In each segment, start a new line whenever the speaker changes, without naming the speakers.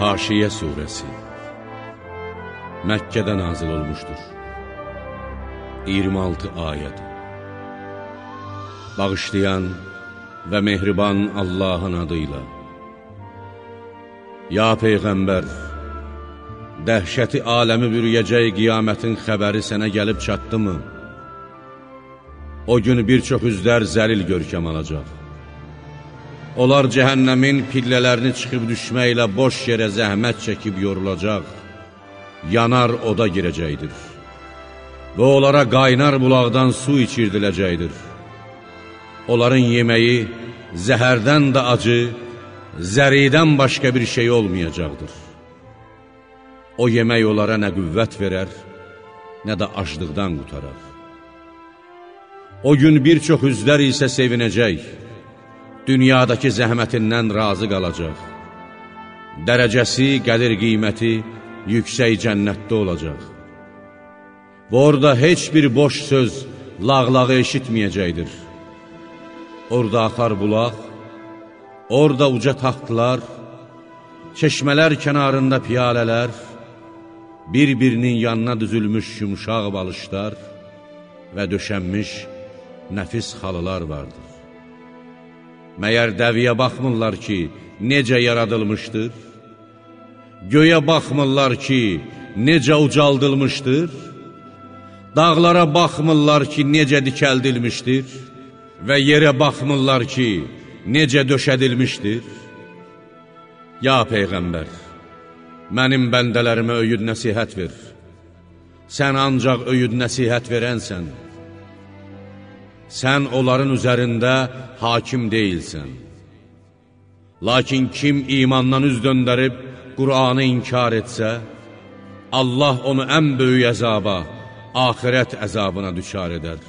Haşiyə Suresi Məkkədə nazil olmuşdur 26 ayəd Bağışlayan və mehriban Allahın adıyla Ya Peyğəmbər Dəhşəti aləmi bürüyəcək qiyamətin xəbəri sənə gəlib çatdı mı? O gün bir çox üzlər zəlil görkəm alacaq. Onlar cəhənnəmin pillələrini çıxıb düşməklə boş yerə zəhmət çəkib yorulacaq, yanar oda girəcəkdir. Və onlara qaynar bulaqdan su içirdiləcəkdir. Onların yeməyi zəhərdən də acı, zəridən başqa bir şey olmayacaqdır. O yemək onlara nə qüvvət verər, nə də aclıqdan qutarar. O gün bir çox üzlər isə sevinəcək, dünyadakı zəhmətindən razı qalacaq. Dərəcəsi, qədir qiyməti yüksək cənnətdə olacaq. Və orada heç bir boş söz, lağlağı eşitməyəcəkdir. Orada axar bulaq, orada uca taxtlar, çeşmələr kənarında piyalələr, bir-birinin yanına düzülmüş yumuşaq balışlar və döşənmiş nəfis xalılar vardır. Məyər dəviyə baxmırlar ki, necə yaradılmışdır? Göyə baxmırlar ki, necə ucaldılmışdır? Dağlara baxmırlar ki, necə dikəldilmişdir? Və yerə baxmırlar ki, necə döşədilmişdir? Ya Peyğəmbər, mənim bəndələrimə öyüd nəsihət ver. Sən ancaq öyüd nəsihət verənsən sən onların üzərində hakim deyilsən. Lakin kim imandan üz döndərib Qur'anı inkar etsə, Allah onu ən böyük əzaba, axirət əzabına düşar edər.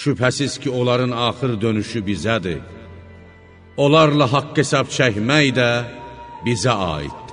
Şübhəsiz ki, onların axır dönüşü bizədir. Onlarla haqq hesab çəkmək də bizə aiddir.